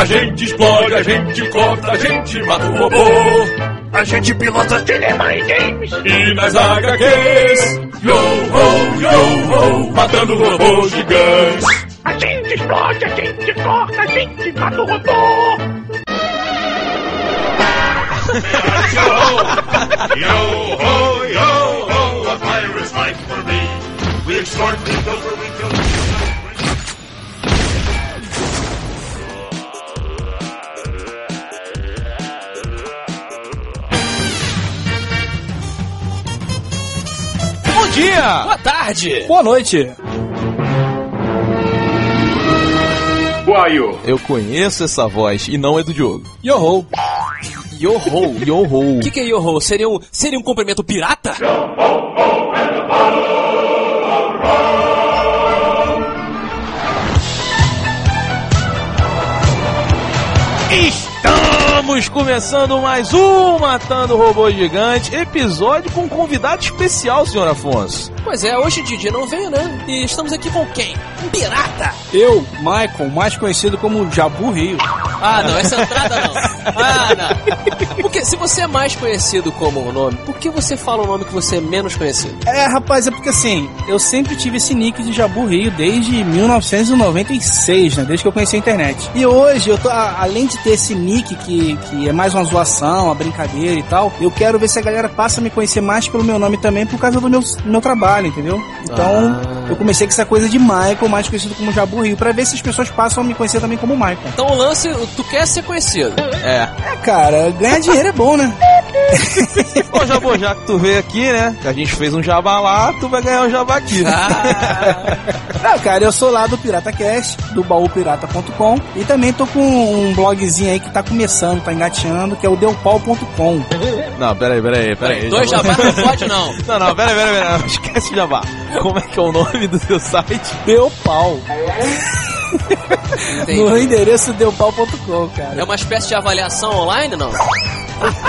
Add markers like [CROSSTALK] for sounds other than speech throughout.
A gente explode, a gente corta, a gente mata o robô. A gente pilota cinema e games. E nas HQs, yo ho, yo ho, matando robôs gigantes. A gente explode, a gente corta, a gente mata o robô. [LAUGHS] Yo ho, yo ho, a pirate's life for me. We extort, we pilfer, we kill. Dia! Boa tarde! Boa noite! Guaio. Eu conheço essa voz e não é do Diogo. Yo-ho! Yo-ho! Yo-ho. O [LAUGHS] que, que é yo-ho? Seria um, seria um cumprimento pirata? Estamos começando mais um Matando Robô Gigante, episódio com um convidado especial, senhor Afonso. Pois é, hoje o Didi não veio, né? E estamos aqui com quem? Um pirata! Eu, Michael, mais conhecido como Jabu Rio. Ah, não, essa entrada não. Ah, não. Porque se você é mais conhecido como o nome, por que você fala o nome que você é menos conhecido? É, rapaz, é porque assim, eu sempre tive esse nick de Jabu Rio desde 1996, né? Desde que eu conheci a internet. E hoje, eu tô, além de ter esse nick que, que é mais uma zoação, uma brincadeira e tal, eu quero ver se a galera passa a me conhecer mais pelo meu nome também por causa do meu, meu trabalho, entendeu? Então, Ah. eu comecei com essa coisa de Michael, mais conhecido como Jabu Rio, pra ver se as pessoas passam a me conhecer também como Michael. Então o lance, tu quer ser conhecido. É. É, cara, ganhar dinheiro é bom, né? Ô, Jabô, já que tu veio aqui, né? Que a gente fez um jabá lá, tu vai ganhar um jabá aqui. Ah, Não, cara, eu sou lá do PirataCast, do baúpirata.com e também tô com um blogzinho aí que tá começando, tá engateando, que é o deupau.com. Não, peraí, peraí, peraí. dois jabá não pode não. [LAUGHS] Não, não, peraí, peraí, peraí. [LAUGHS] Esquece o jabá. Como é que é o nome do seu site? Deupau. Entendi. No endereço deupau.com, cara. É uma espécie de avaliação online, não?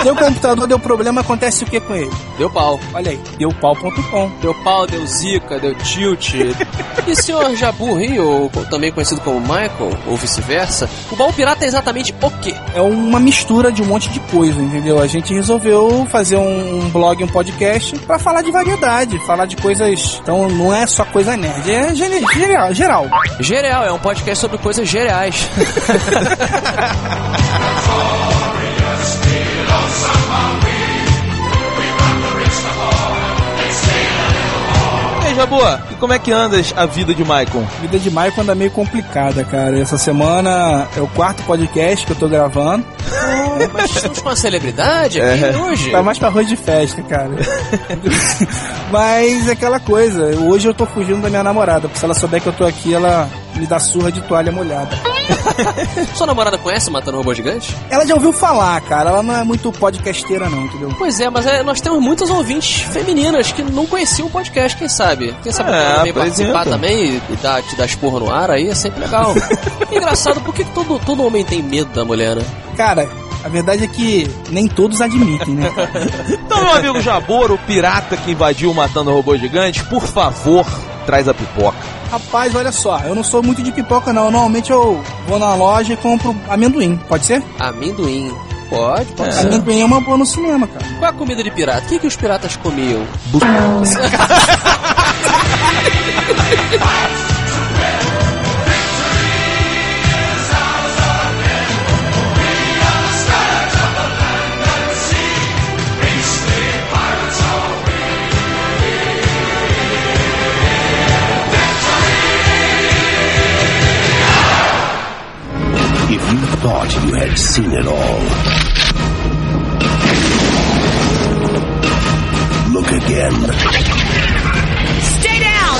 Deu computador, deu problema, acontece o que com ele? Deu pau. Olha aí, deupau.com. Deu pau, deu zica, deu tilt. E senhor Jabu Rio, ou também conhecido como Michael, ou vice-versa, o baú pirata é exatamente o quê? É uma mistura de um monte de coisa, entendeu? A gente resolveu fazer um, blog, um podcast pra falar de variedade, falar de coisas. Então não é só coisa nerd, é geral. geral. Gereal, é um podcast sobre coisas gereais. [LAUGHS] E aí, Jabô, e como é que andas a vida de Maicon? A vida de Michael anda meio complicada, cara. Essa semana é o quarto podcast que eu tô gravando. Mas estamos com uma celebridade aqui É. hoje. Tá mais pra arroz de festa, cara. [LAUGHS] Mas é aquela coisa, hoje eu tô fugindo da minha namorada, porque se ela souber que eu tô aqui, ela me dá surra de toalha molhada. [LAUGHS] Sua namorada conhece Matando Robô Gigante? Ela já ouviu falar, cara, ela não é muito podcasteira não, entendeu? Pois é, mas é, nós temos muitas ouvintes femininas que não conheciam o podcast, quem sabe? Quem sabe É, apresenta. participar também e dar, te dar esporro no ar aí, é sempre legal. [LAUGHS] Engraçado, por que todo, todo homem tem medo da mulher, né? Cara, a verdade é que nem todos admitem, né? Então, meu amigo Jabor, o pirata que invadiu matando robô gigante, por favor, traz a pipoca. Rapaz, olha só, eu não sou muito de pipoca não, normalmente eu vou na loja e compro amendoim, pode ser? Amendoim. Pode, pode ser. Amendoim é uma boa no cinema, cara. Qual é a comida de pirata? O que, que os piratas comiam? If [LAUGHS] [LAUGHS] thought you had seen it all, look again. Stay down!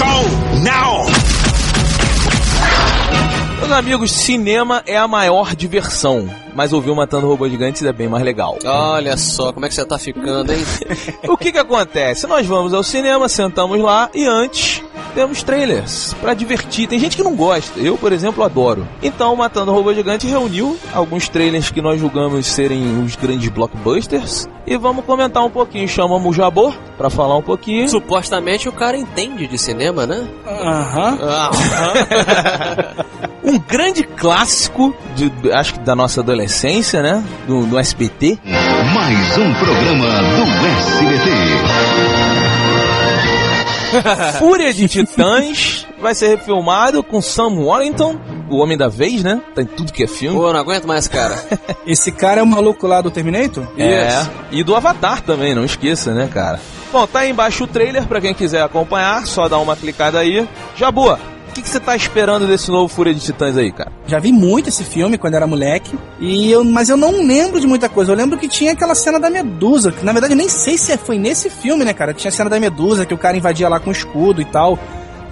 Go now! Meus amigos, cinema é a maior diversão, mas ouvir o Matando Robô Gigantes é bem mais legal. Olha só, como é que você tá ficando, hein? [LAUGHS] O que que acontece? Nós vamos ao cinema, sentamos lá e antes temos trailers pra divertir. Tem gente que não gosta. Eu, por exemplo, adoro. Então, o Matando o Robô Gigante reuniu alguns trailers que nós julgamos serem os grandes blockbusters. E vamos comentar um pouquinho. Chamamos o Jabor pra falar um pouquinho. Supostamente o cara entende de cinema, né? Aham. Ah, [LAUGHS] Um grande clássico, de, acho que da nossa adolescência, né? Do, do SBT. Mais um programa do SBT. [LAUGHS] Fúria de Titãs vai ser refilmado com Sam Warrington, o Homem da Vez, né? Tá em tudo que é filme. Pô, eu não aguento mais, cara. [LAUGHS] Esse cara é o maluco lá do Terminator? É. E do Avatar também, não esqueça, né, cara? Bom, tá aí embaixo o trailer pra quem quiser acompanhar, só dá uma clicada aí. Jabua, o que que você tá esperando desse novo Fúria de Titãs aí, cara? Já vi muito esse filme quando era moleque, e eu, mas eu não lembro de muita coisa. Eu lembro que tinha aquela cena da Medusa, que na verdade eu nem sei se foi nesse filme, né, cara? Tinha a cena da Medusa, que o cara invadia lá com escudo e tal.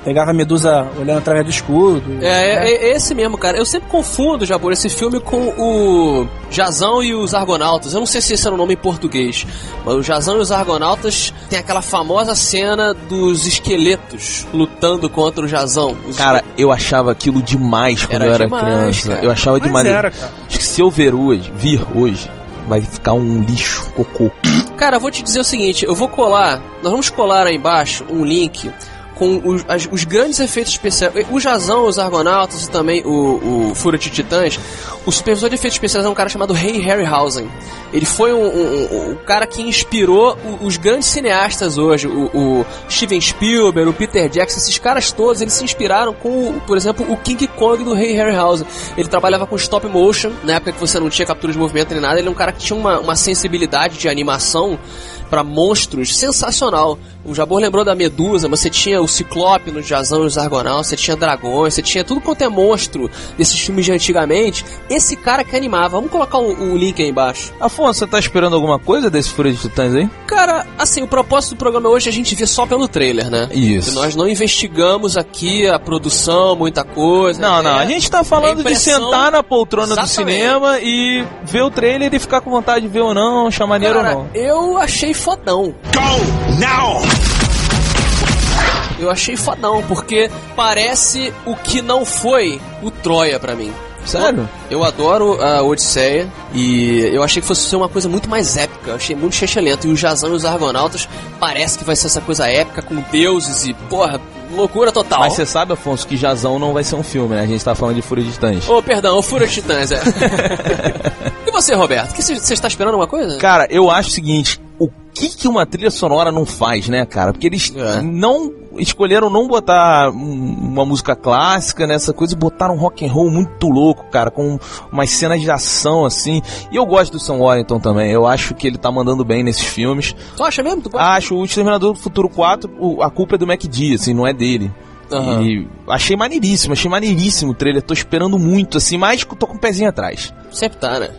Pegava a Medusa olhando através do escudo. É, é, é esse mesmo, cara. Eu sempre confundo, Jabor, esse filme com o Jazão e os Argonautas. Eu não sei se esse era o nome em português, mas o Jazão e os Argonautas tem aquela famosa cena dos esqueletos lutando contra o Jazão. Os Cara, eu achava aquilo demais quando Era eu era demais, criança. cara. Eu achava Mas demais. era, cara. Acho que se eu ver hoje, vir hoje, vai ficar um lixo, cocô. Cara, eu vou te dizer o seguinte, eu vou colar, nós vamos colar aí embaixo um link com os, as- os grandes efeitos especiais. O Jazão, os Argonautas e também o, o de Titãs. O supervisor de efeitos especiais é um cara chamado Ray Harryhausen. Ele foi um, um- um- cara que inspirou os grandes cineastas hoje. O, o Steven Spielberg, o Peter Jackson, esses caras todos, eles se inspiraram com, por exemplo, o King Kong do Ray Harryhausen. Ele trabalhava com stop motion, na época que você não tinha captura de movimento nem nada. Ele é um cara que tinha uma, uma sensibilidade de animação pra monstros sensacional. O Jabor lembrou da Medusa, mas você tinha o Ciclope no Jazão e os Argonautas, você tinha dragões, você tinha tudo quanto é monstro desses filmes de antigamente. Esse cara que animava. Vamos colocar o, o link aí embaixo. Afonso, você tá esperando alguma coisa desse Fúria de Titãs aí? Cara, assim, o propósito do programa hoje é a gente ver só pelo trailer, né? Isso. E nós não investigamos aqui a produção, muita coisa. Não, não, É- a gente tá falando impressão- de sentar na poltrona do Exatamente. cinema e ver o trailer e ficar com vontade de ver ou não, achar maneiro Cara, ou não. eu achei fodão. Go now! Eu achei fodão, porque parece o que não foi o Troia pra mim. Sério? Eu adoro a Odisseia e eu achei que fosse ser uma coisa muito mais épica. Eu achei muito chechelento. E o Jazão e os Argonautas parece que vai ser essa coisa épica com deuses e, porra, loucura total. Mas você sabe, Afonso, que Jazão não vai ser um filme, né? A gente tá falando de Fúria de Titãs. Ô, perdão, o Fúria de Titãs, é. [LAUGHS] e você, Roberto? Que Você está esperando alguma coisa? Cara, eu acho o seguinte, que que uma trilha sonora não faz, né, cara? Porque eles É. não escolheram não botar um- uma música clássica nessa coisa e botaram um rock and roll muito louco, cara, com umas cenas de ação assim. E eu gosto do Sam Warrington também. Eu acho que ele tá mandando bem nesses filmes. Tu acha mesmo? Tu gosta? Acho o Exterminador do Futuro 4, o- a culpa é do MacD, assim, não é dele. Aham. E achei maneiríssimo, achei maneiríssimo o trailer. Tô esperando muito, assim, mas tô com o pezinho atrás. Sempre tá, né?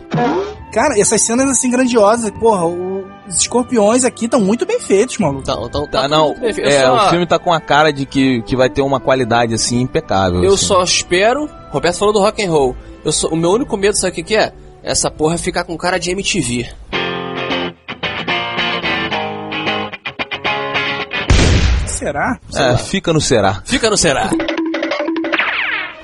Cara, essas cenas assim grandiosas, porra, o- os escorpiões aqui estão muito bem feitos, maluco. Então, então tá Tá, não, é, só- o filme tá com a cara de que, que vai ter uma qualidade, assim, impecável. Eu assim. só espero. Roberto falou do rock and roll. Eu sou, o meu único medo, sabe o que, que é? Essa porra ficar com cara de MTV. Será? É, fica no será. Fica no será.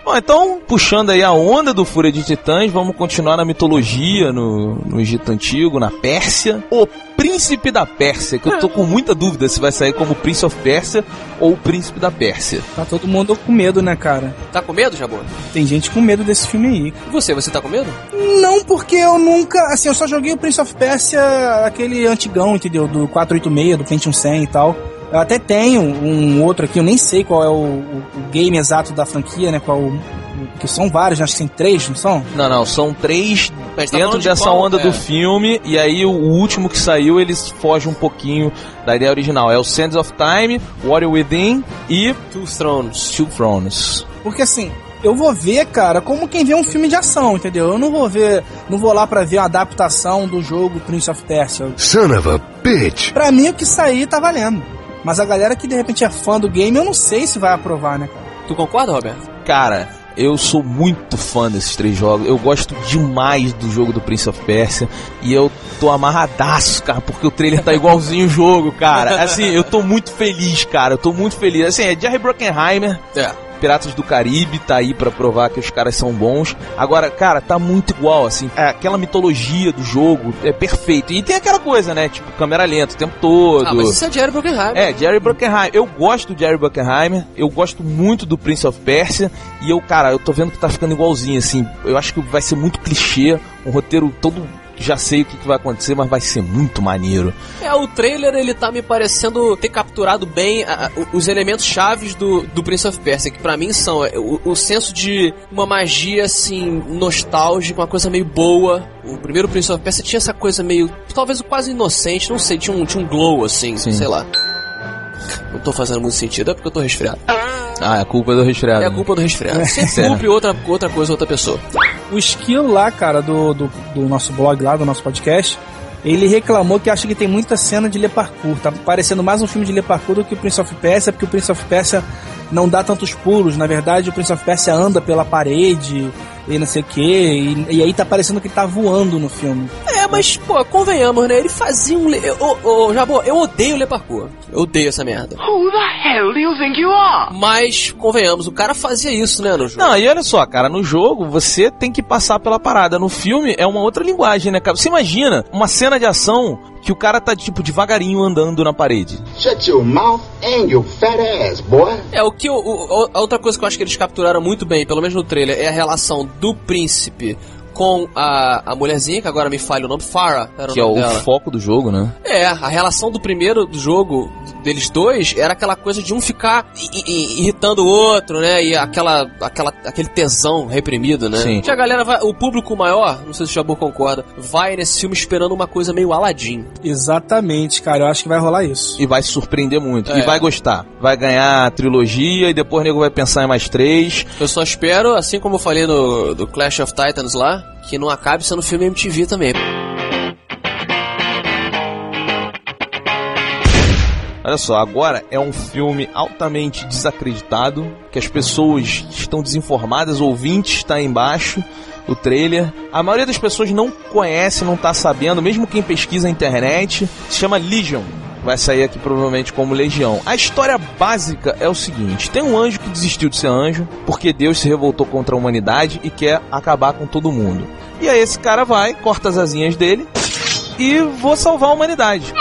Bom, então, puxando aí a onda do Fúria de Titãs, vamos continuar na mitologia, no, no Egito Antigo, na Pérsia. O Príncipe da Pérsia, que eu tô com muita dúvida se vai sair como Prince of Persia ou Príncipe da Pérsia. Tá todo mundo com medo, né, cara? Tá com medo, Jabor? Tem gente com medo desse filme aí. E você, você tá com medo? Não, porque eu nunca. Assim, eu só joguei o Prince of Persia, aquele antigão, entendeu? Do 486, do Pentium 100 e tal. Eu até tenho um outro aqui, eu nem sei qual é o, o- o game exato da franquia, né? Qual o, o- que são vários, né? acho que tem três, não são? Não, não, são três Mas tá dentro falando de dessa qual? onda É. do filme, e aí o, o último que saiu, eles fogem um pouquinho da ideia original. É o Sands of Time, Warrior Within e Two Thrones. Two Thrones. Porque assim, eu vou ver, cara, como quem vê um filme de ação, entendeu? Eu não vou ver, não vou lá pra ver a adaptação do jogo Prince of Persia. Son of a bitch. Pra mim, o que sair tá valendo. Mas a galera que de repente é fã do game, eu não sei se vai aprovar, né, cara? Tu concorda, Roberto? Cara, eu sou muito fã desses três jogos. Eu gosto demais do jogo do Prince of Persia. E eu tô amarradaço, cara, porque o trailer tá igualzinho o jogo, cara. Assim, eu tô muito feliz, cara. Eu tô muito feliz. Assim, é Jerry Bruckheimer. É. Piratas do Caribe tá aí pra provar que os caras são bons. Agora, cara, tá muito igual, assim. É, aquela mitologia do jogo é perfeito. E tem aquela coisa, né? Tipo, câmera lenta o tempo todo. Ah, mas isso é Jerry Bruckheimer. É, Jerry Bruckheimer. Eu gosto do Jerry Bruckheimer, eu gosto muito do Prince of Persia, e eu, cara, eu tô vendo que tá ficando igualzinho, assim. Eu acho que vai ser muito clichê, um roteiro todo. Já sei o que, que vai acontecer, mas vai ser muito maneiro. É, o trailer ele tá me parecendo ter capturado bem a- a- os elementos chaves do, do Prince of Persia, que pra mim são é, o, o senso de uma magia assim nostálgica, uma coisa meio boa. O primeiro Prince of Persia tinha essa coisa meio, talvez quase inocente, não sei, tinha um, tinha um glow assim, Sim. sei lá. Não tô fazendo muito sentido, é porque eu tô resfriado. Ah, é culpa do resfriado. É a culpa do resfriado. Sempre Sério. culpe outra, outra coisa, outra pessoa. O Skill lá, cara, do, do, do nosso blog lá, do nosso podcast, ele reclamou que acha que tem muita cena de Le Parkour. Tá parecendo mais um filme de Le Parkour do que o Prince of Persia, porque o Prince of Persia não dá tantos pulos. Na verdade, o Prince of Persia anda pela parede e não sei o que. E, e aí tá parecendo que tá voando no filme. É, mas, pô, convenhamos, né? Ele fazia um. le- Eu, ô, ô, Jabô, eu odeio Le Parkour. Eu odeio essa merda. Who the hell do you think you are? Mas, convenhamos, o cara fazia isso, né, no jogo. Não, e olha só, cara, no jogo você tem que passar pela parada. No filme é uma outra linguagem, né, cara? Você imagina uma cena de ação que o cara tá, tipo, devagarinho andando na parede. Shut your mouth and your fat ass, boy. É, o que eu, o- a outra coisa que eu acho que eles capturaram muito bem, pelo menos no trailer, é a relação do príncipe com a, a mulherzinha, que agora me falha o nome, Farah, era Que é o o nome dela. foco do jogo, né? É, a relação do primeiro do jogo, deles dois, era aquela coisa de um ficar i- i- irritando o outro, né? E aquela, aquela, aquele tesão reprimido, né? Sim. Que a galera vai, o público maior, não sei se o Jabur concorda, vai nesse filme esperando uma coisa meio Aladdin. Exatamente, cara. Eu acho que vai rolar isso. E vai se surpreender muito. É. E vai gostar. Vai ganhar a trilogia e depois o nego vai pensar em mais três. Eu só espero, assim como eu falei no do Clash of Titans lá, que não acabe sendo filme MTV também. Olha só, agora é um filme altamente desacreditado, que as pessoas estão desinformadas, ouvintes está embaixo, o trailer. A maioria das pessoas não conhece, não tá sabendo, mesmo quem pesquisa na internet, se chama Legion. Vai sair aqui provavelmente como Legião. A história básica é o seguinte: tem um anjo que desistiu de ser anjo porque Deus se revoltou contra a humanidade e quer acabar com todo mundo. E aí esse cara vai, corta as asinhas dele e vou salvar a humanidade.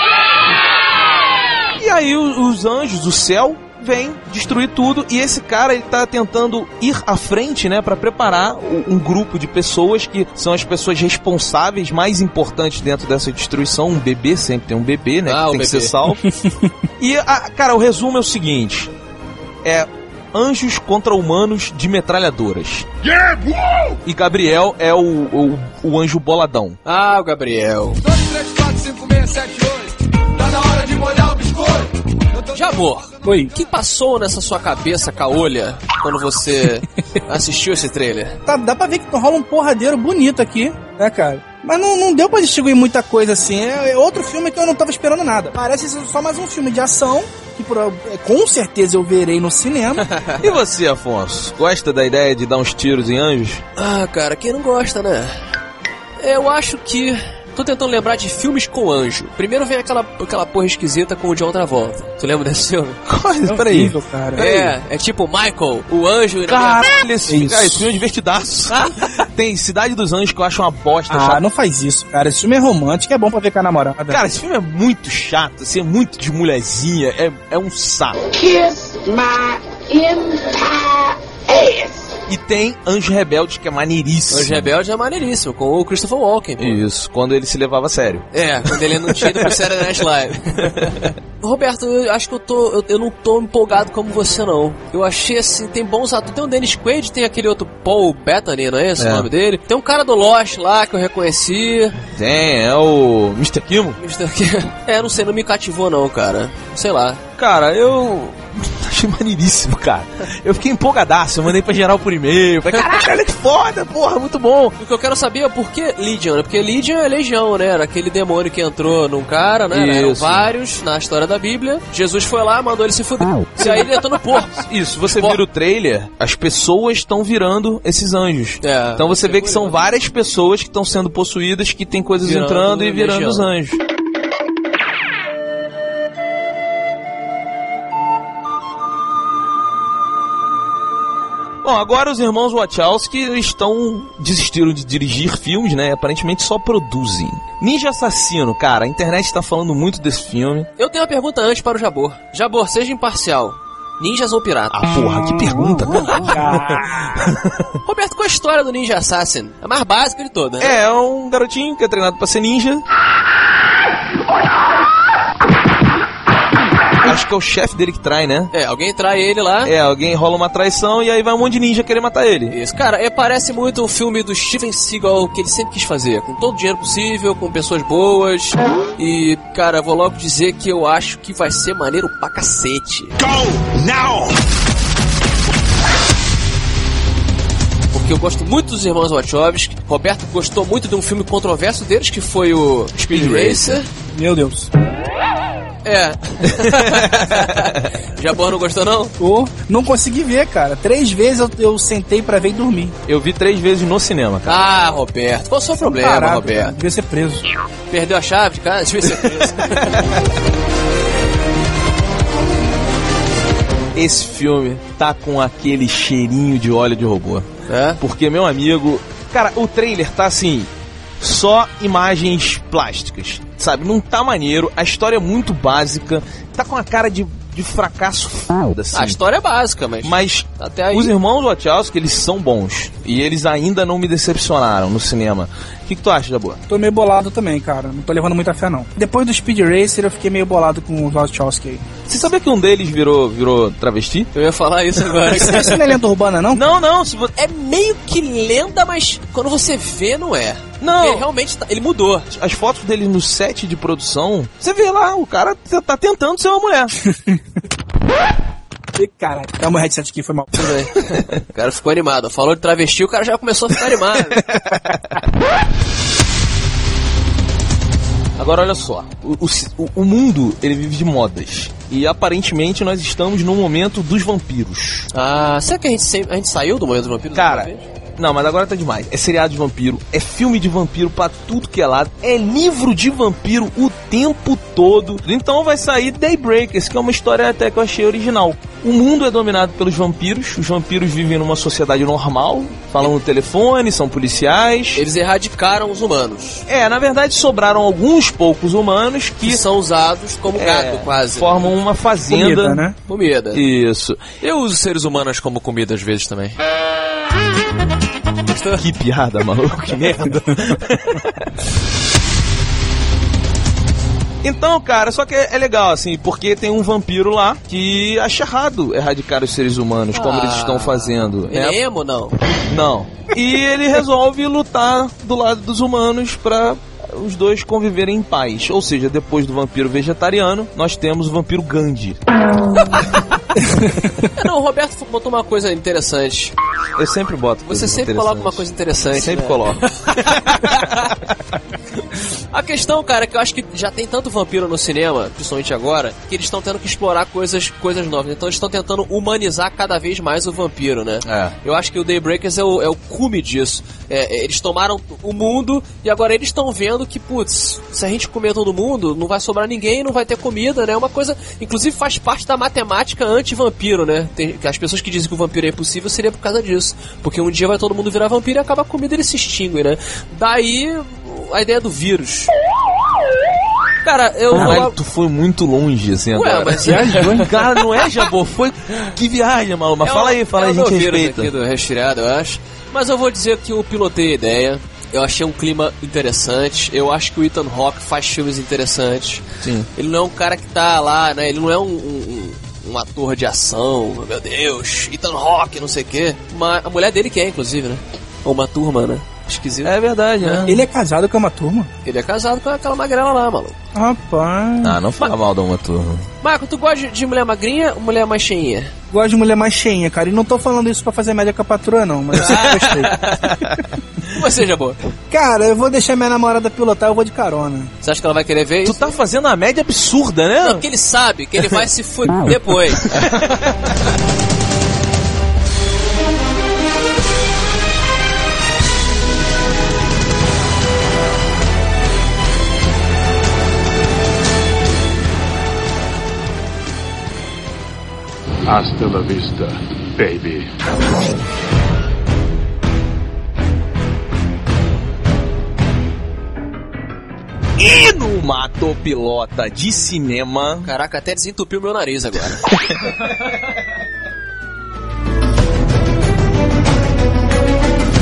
E aí os anjos, o céu, vem destruir tudo e esse cara ele tá tentando ir à frente, né, para preparar o- um grupo de pessoas que são as pessoas responsáveis mais importantes dentro dessa destruição. Um bebê sempre tem um bebê, né, Ah, que o tem que bebê. ser salvo. [LAUGHS] e a- cara, o resumo é o seguinte: é anjos contra humanos de metralhadoras. Yeah! E Gabriel é o, o, o anjo boladão. Ah, o Gabriel. Jabor, Oi. o que passou nessa sua cabeça caolha quando você [LAUGHS] assistiu esse trailer? Tá, dá pra ver que rola um porradeiro bonito aqui, né, cara? Mas não, não deu pra distinguir muita coisa assim. É, é outro filme que eu não tava esperando nada. Parece ser só mais um filme de ação, que por- é, com certeza eu verei no cinema. [LAUGHS] E você, Afonso? Gosta da ideia de dar uns tiros em anjos? Ah, cara, quem não gosta, né? Eu acho que. Tô tentando lembrar de filmes com anjo. Primeiro vem aquela, aquela porra esquisita com o John Travolta. Tu lembra desse filme? [LAUGHS] Coisa, É peraí. horrível, cara. É, é tipo Michael, o anjo. Caralho, esse, Isso. cara, esse filme é divertidaço. [LAUGHS] Tem Cidade dos Anjos que eu acho uma bosta. Ah, chata. não faz isso, cara. Esse filme é romântico, é bom pra ver com a namorada. Cara, esse filme é muito chato, assim, é muito de mulherzinha, é, é um saco. Kiss my entire ass. E tem Anjo Rebelde, que é maneiríssimo. Anjo Rebelde é maneiríssimo, com o Christopher Walken. pô. Isso, quando ele se levava a sério. É, quando ele não tinha ido pro Saturday Night Live. [LAUGHS] Roberto, eu acho que eu tô. Eu, eu não tô empolgado como você, não. Eu achei assim, tem bons atores. Tem o Dennis Quaid, tem aquele outro Paul Bettany, não é esse É. o nome dele? Tem um cara do Lost lá que eu reconheci. Tem, é o Mr. Kimo. Mr. K- [LAUGHS] É, não sei, não me cativou não, cara. Sei lá. Cara, eu... [LAUGHS] achei maneiríssimo, cara. Eu fiquei empolgadaço, eu mandei pra geral por e-mail. Falei, caralho, olha que foda, porra, muito bom. O que eu quero saber é por que Legion, né? Porque Legion é legião, né? Era aquele demônio que entrou num cara, né? Eram Isso. vários na história da Bíblia. Jesus foi lá, mandou ele se fuder. E aí ele entrou no porco. Isso, você Pô. vira o trailer, as pessoas estão virando esses anjos. É. então você vê que são várias pessoas que estão sendo possuídas, que tem coisas Virando entrando e virando legião. os anjos. Bom, agora os irmãos Wachowski estão desistiram de dirigir filmes, né? Aparentemente só produzem. Ninja Assassino, cara, a internet está falando muito desse filme. Eu tenho uma pergunta antes para o Jabor. Jabor, seja imparcial. Ninjas ou piratas? Ah, porra, que pergunta, [LAUGHS] cara. Roberto, qual a história do Ninja Assassin? É a mais básica de todas, né? É, é um garotinho que é treinado pra ser ninja. Que é o chefe dele que trai, né? É, alguém trai ele lá. É, alguém rola uma traição e aí vai um monte de ninja querer matar ele. Isso, cara, é, parece muito um filme do Steven Seagal que ele sempre quis fazer, com todo o dinheiro possível, com pessoas boas. E, cara, vou logo dizer que eu acho que vai ser maneiro pra cacete. Go now! Porque eu gosto muito dos irmãos Wachowski. Roberto gostou muito de um filme controverso deles, que foi o Speed Racer. Meu Deus. É. [LAUGHS] Jabor não gostou, não? Ô, não consegui ver, cara. Três vezes eu, eu sentei pra ver e dormir. Eu vi três vezes no cinema, cara. Ah, Roberto. Qual o seu problema, Parado, cara. Roberto? Devia ser preso. Perdeu a chave de casa? Devia ser preso. [LAUGHS] Esse filme tá com aquele cheirinho de óleo de robô. é? Porque, meu amigo, cara, o trailer tá assim, só imagens plásticas, sabe? Não tá maneiro, a história é muito básica, tá com a cara de, de fracasso foda, assim. A história é básica, mas... Mas Até aí... os irmãos Wachowski, eles são bons. E eles ainda não me decepcionaram no cinema. O que, que tu acha, Jabô? Tô meio bolado também, cara. Não tô levando muita fé, não. Depois do Speed Racer, eu fiquei meio bolado com o Wachowski aí. Você sabia que um deles virou, virou travesti? Eu ia falar isso agora. Isso, isso não é lenda urbana, não? Não, não, é meio que lenda, mas quando você vê, não é. Não. Ele realmente tá- ele mudou. as fotos dele no set de produção, você vê lá, o cara tá- tentando ser uma mulher. Caralho, dá meu headset aqui, foi mal. Tudo bem. [LAUGHS] o cara ficou animado. Falou de travesti, o cara já começou a ficar animado. [LAUGHS] Agora olha só, o, o- o mundo ele vive de modas. E aparentemente nós estamos no momento dos vampiros. ah, será que a gente, a gente saiu do momento do vampiro? Cara? Não, mas agora tá demais. É seriado de vampiro, é filme de vampiro pra tudo que é lado, é livro de vampiro o tempo todo. Então vai sair Daybreakers, que é uma história até que eu achei original. O mundo é dominado pelos vampiros, os vampiros vivem numa sociedade normal, falam no telefone, são policiais. Eles erradicaram os humanos. É, na verdade sobraram alguns poucos humanos que Que são usados como é, gado, quase. formam uma fazenda. Comida, né? Comida. Isso. Eu uso seres humanos como comida às vezes também. Que piada, maluco, que [LAUGHS] merda. [LAUGHS] Então, cara, só que é, é legal, assim, porque tem um vampiro lá que acha errado erradicar os seres humanos, como Ah, eles estão fazendo. Ele né? é emo, não? Não. E ele resolve lutar do lado dos humanos pra os dois conviverem em paz. Ou seja, depois do vampiro vegetariano, nós temos o vampiro Gandhi. É, [LAUGHS] não, o Roberto botou uma coisa interessante. Eu sempre boto. Você sempre coloca uma coisa interessante. Sempre né? coloco. [LAUGHS] A questão, cara, é que eu acho que já tem tanto vampiro no cinema, principalmente agora, que eles estão tendo que explorar coisas, coisas novas. Então eles estão tentando humanizar cada vez mais o vampiro, né? É. Eu acho que o Daybreakers é o, é o cume disso. É, é, eles tomaram o mundo e agora eles estão vendo que, putz, se a gente comer todo mundo, não vai sobrar ninguém, não vai ter comida, né? É uma coisa, inclusive faz parte da matemática anti-vampiro, né? Tem, as pessoas que dizem que o vampiro é impossível seria por causa disso. Porque um dia vai todo mundo virar vampiro e acaba a comida e ele se extingue, né? Daí a ideia do vírus. Cara, eu. Caralho, tu foi muito longe, assim, Ué, agora. mas- [LAUGHS] Cara, não é, Jabô? Foi... Que viagem, maluco. Mas É fala aí, fala é aí, a gente respeita. aqui do resfriado, eu acho. Mas eu vou dizer que eu pilotei a ideia. Eu achei um clima interessante. Eu acho que o Ethan Hawke faz filmes interessantes. Sim. Ele não é um cara que tá lá, né? Ele não é um, um, um- ator de ação, meu Deus, Ethan Hawke, não sei o quê. Mas a mulher dele que é, inclusive, né? Ou uma turma, né? Esquisito. É verdade, né? Ele é casado com uma turma? Ele é casado com aquela magrela lá, maluco. Rapaz. Ah, não fala mal da uma turma. Marco, tu gosta de- mulher magrinha ou mulher mais cheinha? Gosto de mulher mais cheinha, cara. E não tô falando isso pra fazer média com a patroa, não. Mas eu sempre gostei. [LAUGHS] Você, Jabô? Cara, eu vou deixar minha namorada pilotar, eu vou de carona. Você acha que ela vai querer ver Tu isso? tá fazendo uma média absurda, né? Porque ele sabe que ele vai se fuder depois. [LAUGHS] Hasta la vista, baby. E no Matopilota de cinema. Caraca, até desentupiu meu nariz agora. [LAUGHS]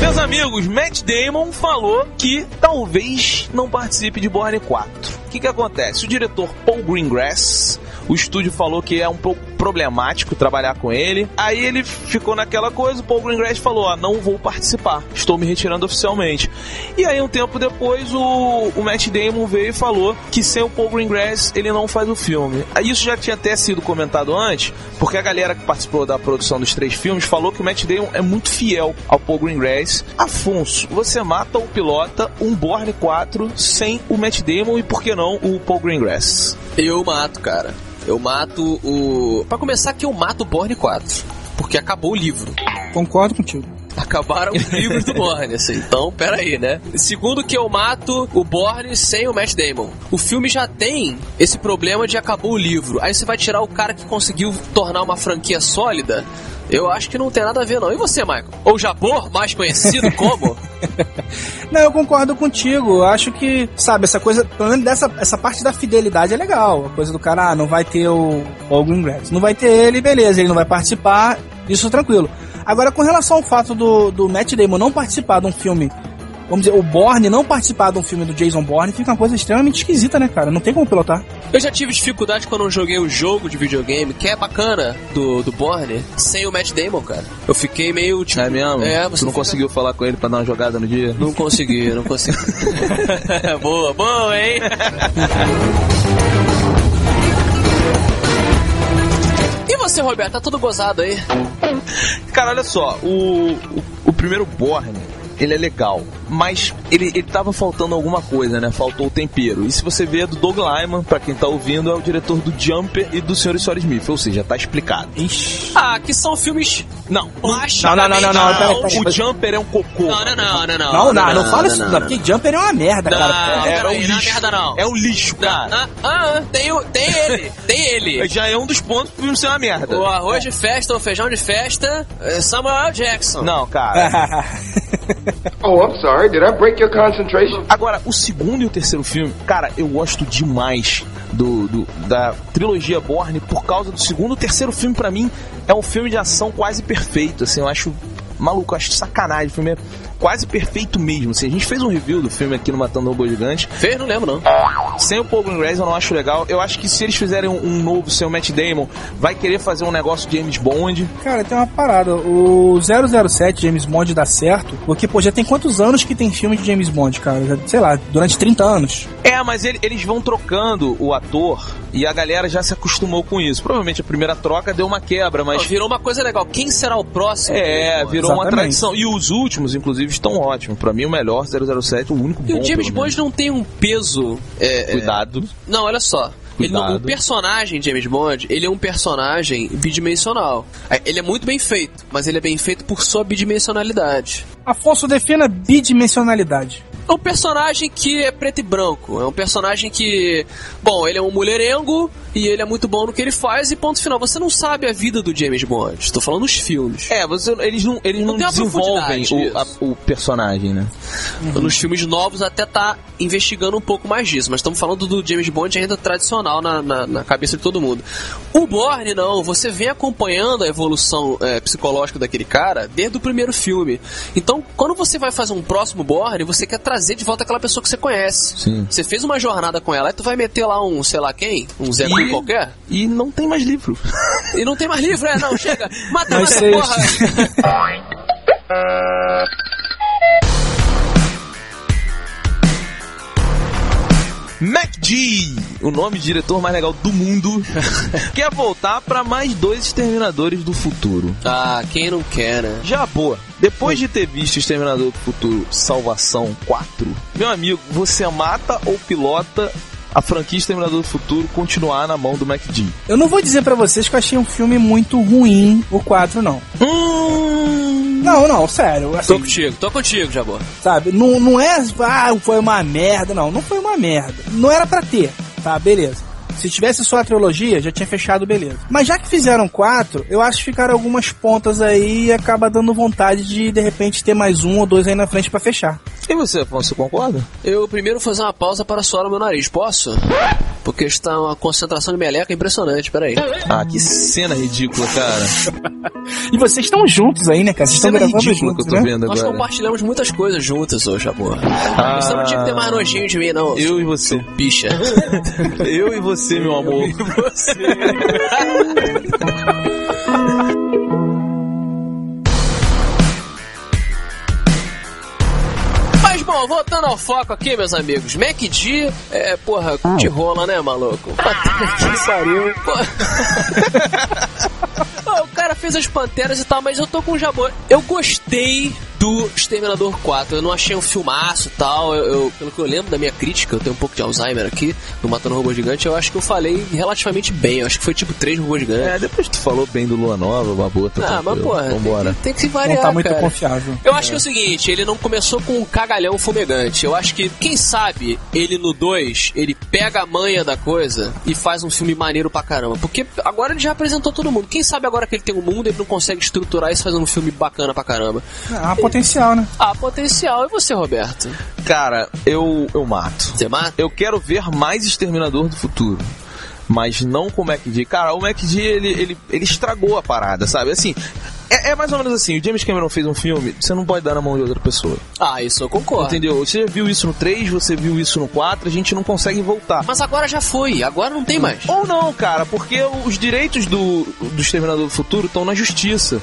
Meus amigos, Matt Damon falou que talvez não participe de Borne 4. O que, que acontece? O diretor Paul Greengrass, o estúdio falou que é um pouco problemático trabalhar com ele. Aí ele ficou naquela coisa, o Paul Greengrass falou: ah, não vou participar, estou me retirando oficialmente. E aí, um tempo depois, o, o Matt Damon veio e falou que sem o Paul Greengrass ele não faz o filme. Isso já tinha até sido comentado antes, porque a galera que participou da produção dos três filmes falou que o Matt Damon é muito fiel ao Paul Greengrass. Afonso, você mata o pilota um Borne 4 sem o Matt Damon e por que não o Paul Greengrass? Eu mato, cara. Eu mato o. Pra começar, que eu mato o Borne 4. Porque acabou o livro. Concordo contigo. Acabaram os livros do Borne, assim. Então, pera aí, né? Segundo que eu mato o Borne sem o Matt Damon. O filme já tem esse problema de acabou o livro. Aí você vai tirar o cara que conseguiu tornar uma franquia sólida. Eu acho que não tem nada a ver, não. E você, Michael? Ou Jabor, mais conhecido [LAUGHS] como? Não, eu concordo contigo. Eu acho que, sabe, essa coisa, pelo menos dessa essa parte da fidelidade é legal. A coisa do cara, ah, não vai ter o Paul Greengrass. Não vai ter ele, beleza, ele não vai participar, isso tranquilo. Agora, com relação ao fato do, do Matt Damon não participar de um filme, vamos dizer, o Bourne não participar de um filme do Jason Bourne, fica uma coisa extremamente esquisita, né, cara? Não tem como pilotar. Eu já tive dificuldade quando eu joguei o jogo de videogame, que é bacana, do, do Borne, sem o Matt Damon, cara. Eu fiquei meio tipo. É mesmo? É, você você não fica- conseguiu falar com ele pra dar uma jogada no dia? Não consegui, não consegui. [LAUGHS] boa, boa, hein? E você, Roberto, tá tudo gozado aí? Cara, olha só, o, o, o primeiro Borne, ele é legal, mas ele, ele tava faltando alguma coisa, né? Faltou o tempero. E se você vê é do Doug Lyman, pra quem tá ouvindo, é o diretor do Jumper e do Sr. e Sr. Smith, ou seja, tá explicado. Ixi. Ah, que são filmes. Não, Não, não, não, não, não, peraí, peraí. o Jumper é um cocô. Não, não, não, não, não. Não, não, não, fala isso, não, porque Jumper é uma merda, Não, cara. É, é um não é lixo. merda, não. É um lixo, cara. Ah, ah, tem, o- tem ele, tem ele. [LAUGHS] Já é um dos pontos pro filme ser uma merda. O arroz de festa, o feijão de festa, é Samuel Jackson. Não, cara. [LAUGHS] Oh, I'm sorry. Did I break your concentration? Agora, o segundo e o terceiro filme, cara, eu gosto demais do, do- da trilogia Borne por causa do segundo. O terceiro filme, pra mim, é um filme de ação quase perfeito. Assim, eu acho maluco, eu acho sacanagem. O filme é quase perfeito mesmo. Assim, a gente fez um review do filme aqui no Matando Robô Gigante. Fez? Não lembro, não. Sem o Paul Greengrass eu não acho legal. Eu acho que se eles fizerem um, novo sem o Matt Damon, vai querer fazer um negócio James Bond. Cara, tem uma parada. O 007 James Bond dá certo, porque, pô, já tem quantos anos que tem filme de James Bond, cara? Já, sei lá, durante 30 anos. É, mas ele- eles vão trocando o ator e a galera já se acostumou com isso. Provavelmente a primeira troca deu uma quebra, mas Pô, Virou uma coisa legal. Quem será o próximo? É, virou uma Exatamente. tradição. E os últimos, inclusive, estão ótimos. Pra mim, o melhor 007, o único E bom. o James Bond não tem um peso. é, é, Cuidado. Não, olha só. Ele não- o personagem James Bond, ele é um personagem bidimensional. É, Ele é muito bem feito, mas ele é bem feito por sua bidimensionalidade. Afonso, defina bidimensionalidade. É um personagem que é preto e branco. É um personagem que. Bom, ele é um mulherengo e ele é muito bom no que ele faz, e ponto final. Você não sabe a vida do James Bond. Estou falando nos filmes. É, você, eles não, eles não, Não desenvolvem o, a- o personagem, né? Nos filmes novos até tá investigando um pouco mais disso, mas estamos falando do James Bond ainda tradicional na, na, na cabeça de todo mundo. O Bourne, não, você vem acompanhando a evolução é, psicológica daquele cara desde o primeiro filme. Então, quando você vai fazer um próximo Bourne, você quer trazer de volta aquela pessoa que você conhece. Sim. Você fez uma jornada com ela, aí tu vai meter lá um, sei lá quem, um Zé e, qualquer. E não tem mais livro. E não tem mais livro, é? Não, chega. Mata, Mas mata, porra. MacG, o nome de diretor mais legal do mundo, [LAUGHS] quer voltar para mais dois Exterminadores do Futuro. Ah, quem não quer, né? Já boa. Depois de ter visto Exterminador do Futuro Salvação 4, meu amigo, você mata ou pilota a franquia Exterminador do Futuro continuar na mão do MacD? Eu não vou dizer pra vocês que eu achei um filme muito ruim, o 4, não. Hum... Não, não, sério. Assim, Tô contigo, tô contigo, Jabô. sabe, não, não é, ah, foi uma merda, não. Não foi uma merda. Não era pra ter, tá, beleza. Se tivesse só a trilogia, já tinha fechado, beleza. Mas já que fizeram quatro, eu acho que ficaram algumas pontas aí e acaba dando vontade de, de repente, ter mais um ou dois aí na frente pra fechar. E você, Afonso, concorda? Eu primeiro vou fazer uma pausa para suar o meu nariz, posso? Porque está uma concentração de meleca impressionante, peraí. Ah, que cena ridícula, cara. [LAUGHS] E vocês estão juntos aí, né, cara? Vocês estão gravando ridícula que eu juntos, tô né? vendo Nós agora. compartilhamos muitas coisas juntas, ô Jabô. Ah. Você não tinha que ter mais nojinho de mim, não. Eu e você. Bicha. [LAUGHS] Eu e você, meu amor. Mas [LAUGHS] bom, voltando ao foco aqui, meus amigos. MacD, é, porra, de rola, né, maluco? Que [LAUGHS] pariu. [LAUGHS] O cara fez as panteras e tal, mas eu tô com o Jabô. Eu gostei do Exterminador 4. Eu não achei um filmaço e tal. Eu, eu- pelo que eu lembro da minha crítica, eu tenho um pouco de Alzheimer aqui, no Matando Robô Gigante, eu acho que eu falei relativamente bem. Eu acho que foi tipo três robôs gigantes. É, depois tu falou bem do Lua Nova, Babô, tá Ah, mas porra, Vambora. tem, tem que se Não variar, tá muito cara. confiável. Eu acho que é o seguinte, ele não começou com um cagalhão fumegante. Eu acho que, quem sabe, ele no 2, ele pega a manha da coisa e faz um filme maneiro pra caramba. Porque agora ele já apresentou todo mundo. Quem sabe agora que ele tem um mundo, ele não consegue estruturar isso fazendo um filme bacana pra caramba. Ah, potencial, né? Ah, potencial. E você, Roberto? Cara, eu, eu mato. Você mata? Eu quero ver mais Exterminador do Futuro. Mas não com o MacD. Cara, o MacD, ele, ele, ele estragou a parada, sabe? Assim, é, é mais ou menos assim. O James Cameron fez um filme, você não pode dar na mão de outra pessoa. Ah, isso eu concordo. Entendeu? Você viu isso no 3, você viu isso no 4, a gente não consegue voltar. Mas agora já foi, agora não tem mais. Ou não, cara, porque os direitos do, do Exterminador do Futuro estão na justiça.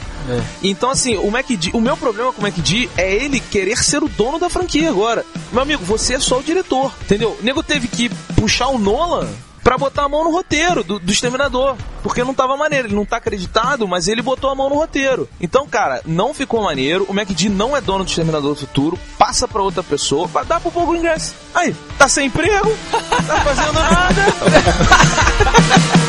Então, assim, o MacD, o meu problema com o MacD é ele querer ser o dono da franquia agora. Meu amigo, você é só o diretor, entendeu? O nego teve que puxar o Nolan pra botar a mão no roteiro do, do Exterminador. Porque não tava maneiro, ele não tá acreditado, mas ele botou a mão no roteiro. Então, cara, não ficou maneiro. O MacD não é dono do Exterminador do Futuro. Passa pra outra pessoa, vai dar pro povo ingresso. Aí, tá sem emprego, [LAUGHS] tá fazendo nada. [LAUGHS]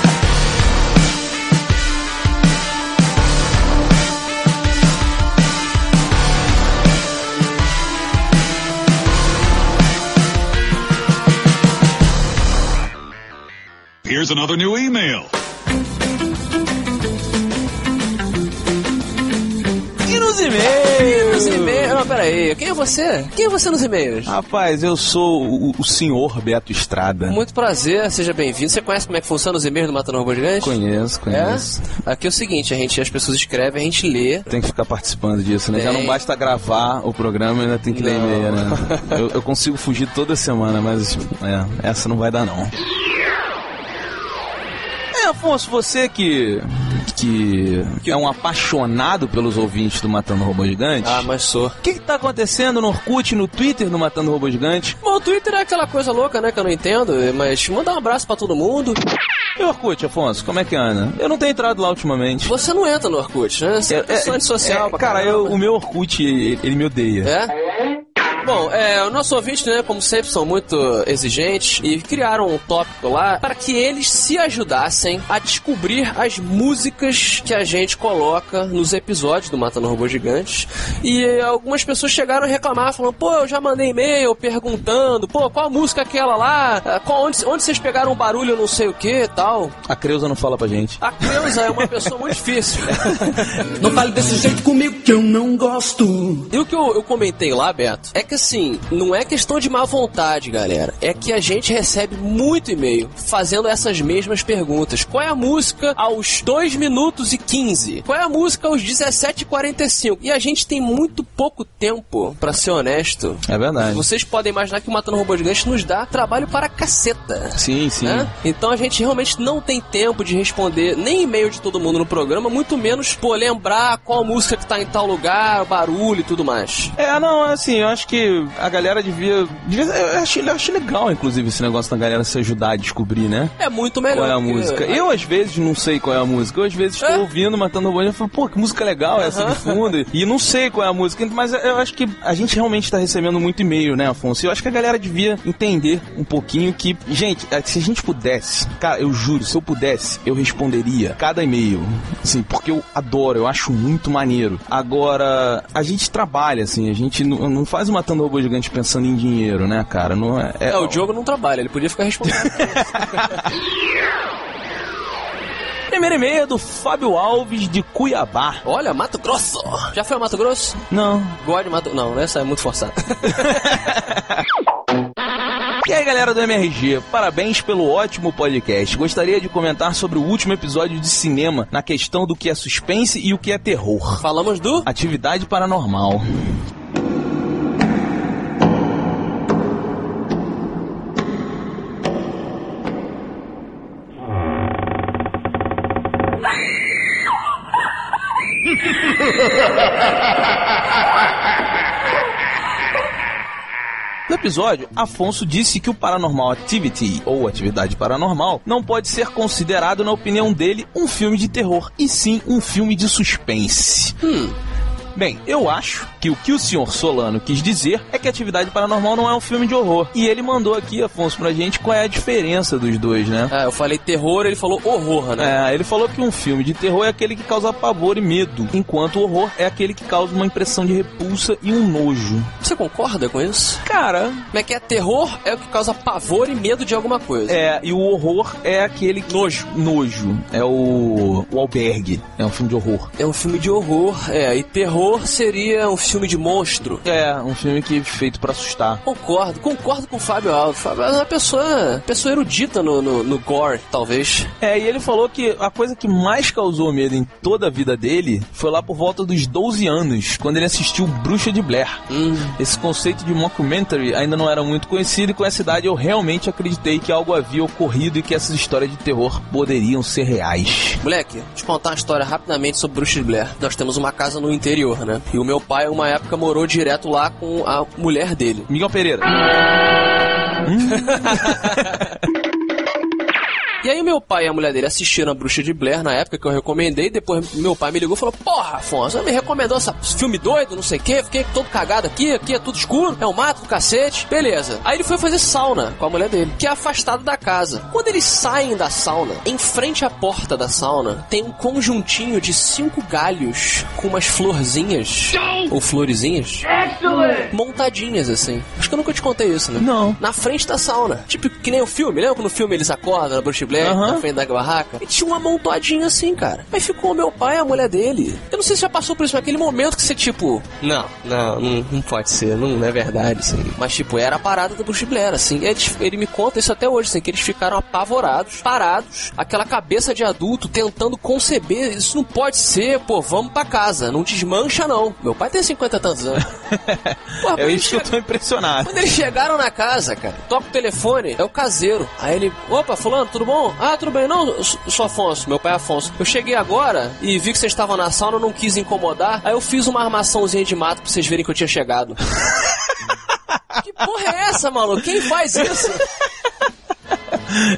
Here's another new email. E nos e-mails? Nos e-mails. Não, peraí. Quem é você? Quem é você nos e-mails? Rapaz, eu sou o, o senhor Beto Estrada. Muito prazer, seja bem-vindo. Você conhece como é que funciona os e-mails do Matando Robô Gigante? Conheço, conheço. É? Aqui é o seguinte, a gente, as pessoas escrevem, a gente lê. Tem que ficar participando disso, né? Já Tem. não basta gravar o programa, ainda tem que ler Não. e-mail, né? Eu, eu consigo fugir toda semana, mas é, essa não vai dar, não. É, Afonso, você que, que é um apaixonado pelos ouvintes do Matando Robô Gigante, Ah, mas sou. o que, que tá acontecendo no Orkut, no Twitter do Matando Robô Gigante? Bom, o Twitter é aquela coisa louca, né, que eu não entendo, mas mandar um abraço pra todo mundo. E Orkut, Afonso, como é que anda? Eu não tenho entrado lá ultimamente. Você não entra no Orkut, né? Você é, pessoa antissocial é, pra Cara, caramba. eu, o meu Orkut, ele, ele me odeia. É? Bom, é, o nosso ouvinte, né, como sempre, são muito exigentes e criaram um tópico lá para que eles se ajudassem a descobrir as músicas que a gente coloca nos episódios do Matando Robô Gigantes. E algumas pessoas chegaram a reclamar, falando, pô, eu já mandei e-mail perguntando, pô, qual a música aquela lá? Ah, Qual, onde, onde vocês pegaram um barulho, não sei o que e tal. A Creuza não fala pra gente. A Creuza é uma pessoa muito difícil. Não fale desse jeito comigo que eu não gosto. E o que eu, eu comentei lá, Beto, é que assim, não é questão de má vontade, galera. É que a gente recebe muito e-mail fazendo essas mesmas perguntas. Qual é a música aos 2 minutos e 15? Qual é a música aos 17 e 45? E a gente tem muito pouco tempo, pra ser honesto. É verdade. Vocês podem imaginar que o Matando Robô Gigante nos dá trabalho para caceta. Sim, sim. né? Então a gente realmente não tem tempo de responder nem e-mail de todo mundo no programa, muito menos, pô, lembrar qual música que tá em tal lugar, o barulho e tudo mais. É, não, assim, eu acho que que a galera devia. devia eu, acho, eu acho legal, inclusive, esse negócio da galera se ajudar a descobrir, né? É muito melhor. Qual é a música? Eu, às vezes, não sei qual é a música. Eu, às vezes, estou É? ouvindo, matando o banho e falo, pô, que música legal essa de fundo. E não sei qual é a música. Mas eu acho que a gente realmente está recebendo muito e-mail, né, Afonso? Eu acho que a galera devia entender um pouquinho que, gente, é se a gente pudesse, cara, eu juro, se eu pudesse, eu responderia cada e-mail. Assim, porque eu adoro, eu acho muito maneiro. Agora, a gente trabalha, assim, a gente não, não faz o Matando Robô Gigante pensando em dinheiro, né, cara? Não é, É, o Diogo não trabalha, ele podia ficar respondendo. [LAUGHS] Primeiro e-mail é do Fábio Alves de Cuiabá. Olha, Mato Grosso. Já foi ao Mato Grosso? Não. God Mato... Não, essa é muito forçada. [LAUGHS] E aí, galera do MRG, parabéns pelo ótimo podcast. Gostaria de comentar sobre o último episódio de cinema na questão do que é suspense e o que é terror. Falamos do... Atividade paranormal. Episódio, Afonso disse que o Paranormal Activity, ou Atividade Paranormal, não pode ser considerado, na opinião dele, um filme de terror, e sim um filme de suspense. Bem, eu acho que o que o senhor Solano quis dizer é que Atividade Paranormal não é um filme de horror. E ele mandou aqui, Afonso, pra gente qual é a diferença dos dois, né? Ah, eu falei terror, ele falou horror, né? É, ele falou que um filme de terror é aquele que causa pavor e medo, enquanto o horror é aquele que causa uma impressão de repulsa e um nojo. Você concorda com isso? Cara, Como é que é? Terror é o que causa pavor e medo de alguma coisa. é, e o horror é aquele que... Nojo. Nojo. É o... o albergue. É um filme de horror. É um filme de horror, é. E terror seria um filme de monstro. É, um filme que é feito pra assustar. Concordo, concordo com o Fábio Alves. Fábio Alves é uma pessoa, pessoa erudita no, no, no gore, talvez. É, e ele falou que a coisa que mais causou medo em toda a vida dele foi lá por volta dos 12 anos, quando ele assistiu Bruxa de Blair. Esse conceito de mockumentary ainda não era muito conhecido e com essa idade eu realmente acreditei que algo havia ocorrido e que essas histórias de terror poderiam ser reais. Moleque, deixa eu contar uma história rapidamente sobre Bruxa de Blair. Nós temos uma casa no interior, né? E o meu pai, uma época, morou direto lá com a mulher dele. Miguel Pereira. [LAUGHS] [LAUGHS] E aí meu pai e a mulher dele assistiram a Bruxa de Blair na época que eu recomendei. Depois meu pai me ligou e falou: Porra, Afonso, você me recomendou esse filme doido, não sei o que. Fiquei todo cagado aqui, aqui é tudo escuro, é um mato do cacete. Beleza. Aí ele foi fazer sauna com a mulher dele, que é afastado da casa. Quando eles saem da sauna, em frente à porta da sauna, tem um conjuntinho de cinco galhos com umas florzinhas. Ou florezinhas. Montadinhas assim. Acho que eu nunca te contei isso, né? Não. Na frente da sauna. Tipo, que nem o filme, lembra quando no filme eles acordam na Bruxa Blair, na frente da barraca? E tinha um amontoadinho assim, cara. Aí ficou o meu pai e a mulher dele. Eu não sei se já passou por isso, mas aquele momento que você, tipo, não, não, não, não pode ser, não, não é verdade aí. Mas, tipo, era a parada do Bruxa Blair, assim. Eles, ele me conta isso até hoje, assim, que eles ficaram apavorados, parados, aquela cabeça de adulto tentando conceber. Isso não pode ser, pô, vamos pra casa, não desmancha não. Meu pai tem 50 e tantos anos. [LAUGHS] [LAUGHS] Porra, É isso que eu tô impressionado. quando eles chegaram na casa, cara, toca o telefone, é o caseiro. Aí ele, opa, fulano, tudo bom? Ah, tudo bem, não, eu sou Afonso, meu pai é Afonso. Eu cheguei agora e vi que vocês estavam na sauna, não quis incomodar, aí eu fiz uma armaçãozinha de mato pra vocês verem que eu tinha chegado. [LAUGHS] que porra é essa, maluco? Quem faz isso? [LAUGHS]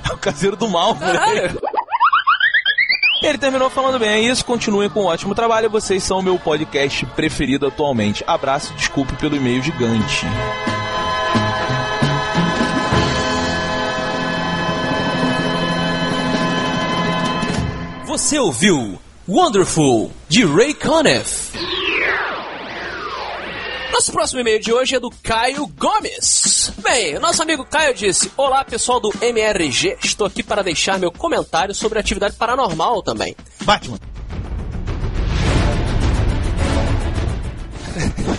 É o caseiro do mal, né? Ele terminou falando bem, é isso, continuem com um ótimo trabalho, vocês são o meu podcast preferido atualmente. Abraço, desculpe pelo e-mail gigante. Você ouviu Wonderful, de Ray Conniff. Nosso próximo e-mail de hoje é do Caio Gomes. Bem, nosso amigo Caio disse: Olá pessoal do MRG, estou aqui para deixar meu comentário sobre atividade paranormal também. Batman.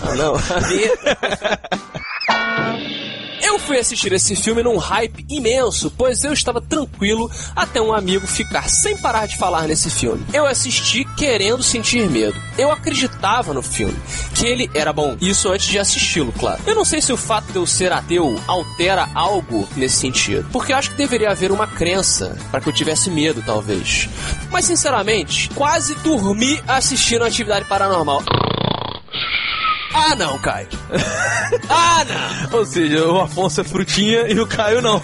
Ah, não. [LAUGHS] [LAUGHS] Eu fui assistir esse filme num hype imenso, pois eu estava tranquilo até um amigo ficar sem parar de falar nesse filme. Eu assisti querendo sentir medo. Eu acreditava no filme, que ele era bom. Isso antes de assisti-lo, claro. Eu não sei se o fato de eu ser ateu altera algo nesse sentido, porque eu acho que deveria haver uma crença para que eu tivesse medo, talvez. Mas sinceramente, quase dormi assistindo a atividade paranormal. Ah, não, Caio. [LAUGHS] ah, não. Ou seja, o Afonso é frutinha e o Caio não.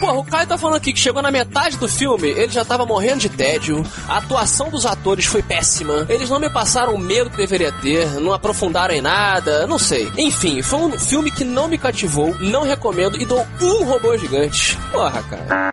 Porra, o Caio tá falando aqui que chegou na metade do filme, ele já tava morrendo de tédio, a atuação dos atores foi péssima, eles não me passaram o medo que deveria ter, não aprofundaram em nada, não sei. Enfim, foi um filme que não me cativou, não recomendo e dou um robô gigante. Porra, cara.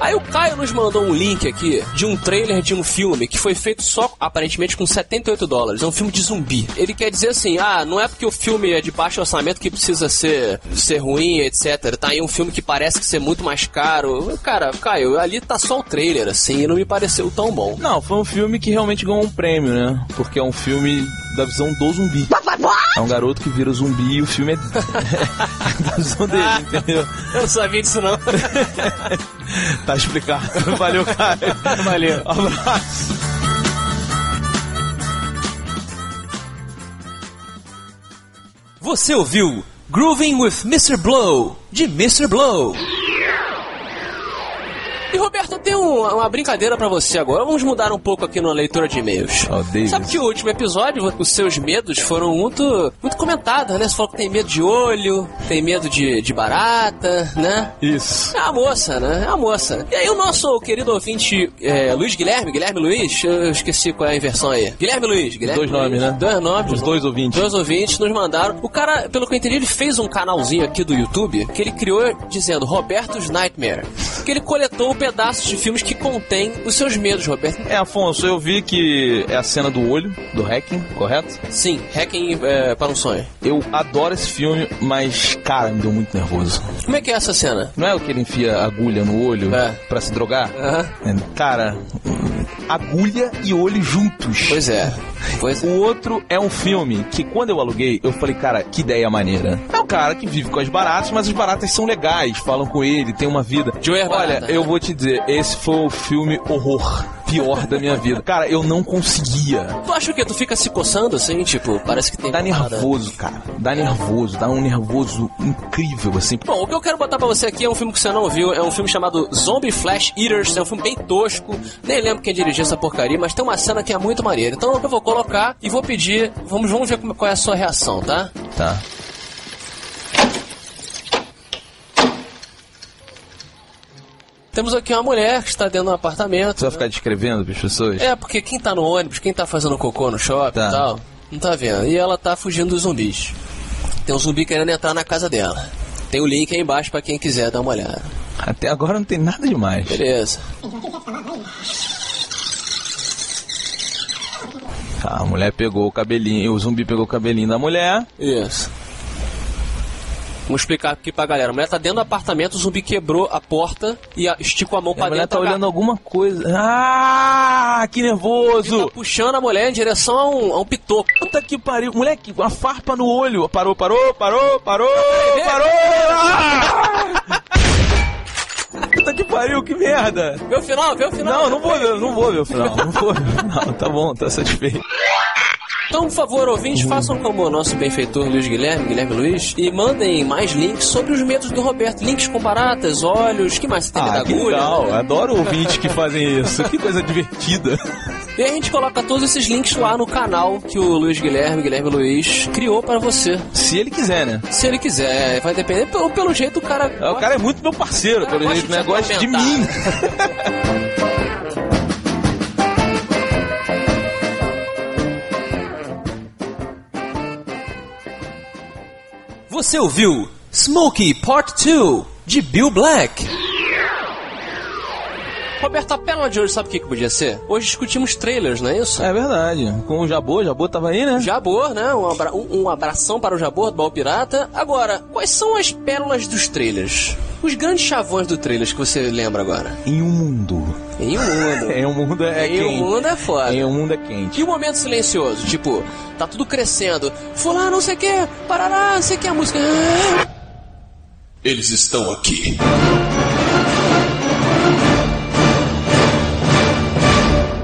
Aí o Caio nos mandou um link aqui de um trailer de um filme que foi feito só, aparentemente, com 78 dólares. É um filme de zumbi. Ele quer dizer assim, ah, não é porque o filme é de baixo orçamento que precisa ser, ser ruim, etc. Tá aí um filme que parece ser muito mais caro. Cara, Caio, ali tá só o trailer, assim, e não me pareceu tão bom. Não, foi um filme que realmente ganhou um prêmio, né? Porque é um filme da visão do zumbi. É um garoto que vira zumbi e o filme é [LAUGHS] da visão dele, entendeu? [LAUGHS] Eu não sabia disso, não. [LAUGHS] tá explicado. Valeu, Caio. Valeu. Um abraço. Você ouviu Grooving with Mr. Blow, de Mr. Blow. E Roberto, eu tenho um- uma brincadeira pra você agora. Vamos mudar um pouco aqui na leitura de e-mails. Odeio Sabe que o último episódio, os seus medos foram muito, muito comentados, né? Você falou que tem medo de olho, tem medo de, de barata, né? Isso. É a moça, né? É a moça. E aí o nosso querido ouvinte é, Luiz Guilherme, Guilherme Luiz, eu esqueci qual é a inversão aí. Guilherme Luiz, Guilherme Dois Luiz. nomes, né? Dois nomes. Os dois ouvintes. Dois ouvintes nos mandaram. O cara, pelo que eu entendi, ele fez um canalzinho aqui do YouTube que ele criou dizendo Roberto's Nightmare. Que ele coletou pedaços de filmes que contém os seus medos, Roberto. É, Afonso, eu vi que é a cena do olho, do hacking, correto? Sim, Hacking é, para um sonho. Eu adoro esse filme, mas, cara, me deu muito nervoso. Como é que é essa cena? Não é o que ele enfia agulha no olho É. pra se drogar? Aham. É, Cara, agulha e olho juntos. Pois é. Pois é. O outro é um filme que quando eu aluguei, eu falei, cara, que ideia maneira. É um cara que vive com as baratas, mas as baratas são legais, falam com ele, tem uma vida. Joey Olha, Barata. eu vou te dizer, esse foi o filme horror pior da minha vida. Cara, eu não conseguia. Tu acha o quê? Tu fica se coçando assim, tipo, parece que tem. Dá nervoso, cara. Dá nervoso, dá um nervoso incrível, assim. Bom, o que eu quero botar pra você aqui é um filme que você não viu, é um filme chamado Zombie Flash Eaters, é um filme bem tosco, nem lembro quem dirigiu essa porcaria, mas tem uma cena que é muito maneira. Então eu vou colocar e vou pedir, vamos, vamos ver qual é a sua reação, tá? Tá. Temos aqui uma mulher que está dentro de um apartamento. Você vai ficar descrevendo pras pessoas? É, porque quem tá no ônibus, quem tá fazendo cocô no shopping Tá. e tal, não tá vendo. E ela tá fugindo dos zumbis. Tem um zumbi querendo entrar na casa dela. Tem o link aí embaixo pra quem quiser dar uma olhada. Até agora não tem nada demais. Beleza. A mulher pegou o cabelinho, o zumbi pegou o cabelinho da mulher. Isso. Vamos explicar aqui pra galera. A mulher tá dentro do apartamento, o zumbi quebrou a porta e a- esticou a mão E pra a mulher dentro. tá aga- olhando alguma coisa. Ah, que nervoso! tá puxando a mulher em direção a um, a um pitoco. Puta que pariu. Moleque, uma farpa no olho. Parou, parou, parou, parou, parou. Ah! Puta que pariu, que merda. Vê o final, vê o final. Não, não vou ver, não vou ver o final. Não vou ver o final. Tá bom, tá satisfeito. Então, por favor, ouvintes, façam como o nosso benfeitor Luiz Guilherme, Guilherme Luiz, e mandem mais links sobre os medos do Roberto. Links com baratas, olhos, que mais você tem medo da Ah, que agulha? legal. né? Adoro ouvintes que fazem isso. Que coisa divertida. E a gente coloca todos esses links lá no canal que o Luiz Guilherme, Guilherme Luiz, criou para você. Se ele quiser, né? Se ele quiser, vai depender. Pelo, pelo jeito, o cara. O cara é muito meu parceiro, pelo jeito, de né? Gosta de mim. [LAUGHS] Você ouviu Smokey Part 2 de Bill Black. Roberto, a pérola de hoje sabe o que, que podia ser? Hoje discutimos trailers, não é isso? É verdade. Com o Jabô, o Jabô tava aí, né? Jabor, né? Um, abra- um- um abração para o Jabor do Baú Pirata. Agora, quais são as pérolas dos trailers? Os grandes chavões do trailers que você lembra agora? Em um mundo. Em um mundo. [LAUGHS] Em um mundo é em um quente. mundo é foda. Em um mundo é quente. E o momento silencioso? Tipo, tá tudo crescendo. Fulano, não sei o que, parará, não sei o que, a música. Eles estão aqui.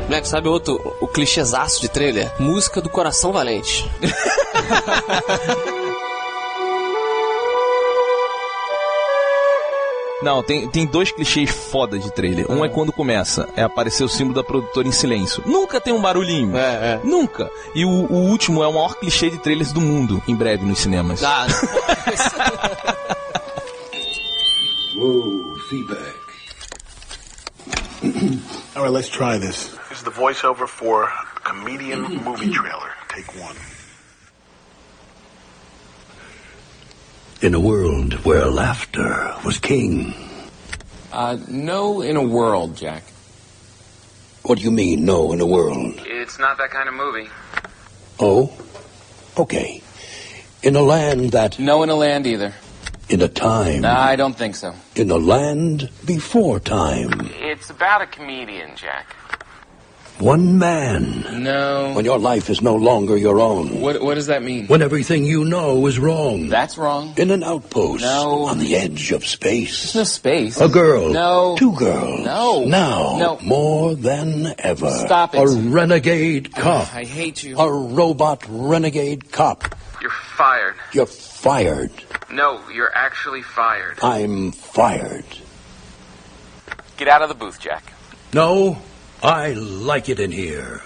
Moleque, sabe outro, o clichêzaço de trailer? Música do Coração Valente. [LAUGHS] Não, tem, tem dois clichês foda de trailer. Um é quando começa, é aparecer o símbolo da produtora em silêncio. Nunca tem um barulhinho. É, é. Nunca. E o, o último é o maior clichê de trailers do mundo, em breve nos cinemas. Ah, [LAUGHS] Whoa, feedback. All right, let's try this. This is the voiceover for a comedian movie trailer. Take one. In a world where laughter was king. Uh, no in a world, Jack. What do you mean, no, in a world? It's not that kind of movie. Oh? Okay. In a land that. No in a land either. In a time. Nah, I don't think so. In a land before time. It's about a comedian, Jack. One man. No. When your life is no longer your own. What What does that mean? When everything you know is wrong. That's wrong. In an outpost. No. On the edge of space. There's no space. A girl. No. Two girls. No. Now. No. More than ever. Stop it. A renegade cop. I hate you. A robot renegade cop. You're fired. You're fired. No, you're actually fired. I'm fired. Get out of the booth, Jack. No, I like it in here.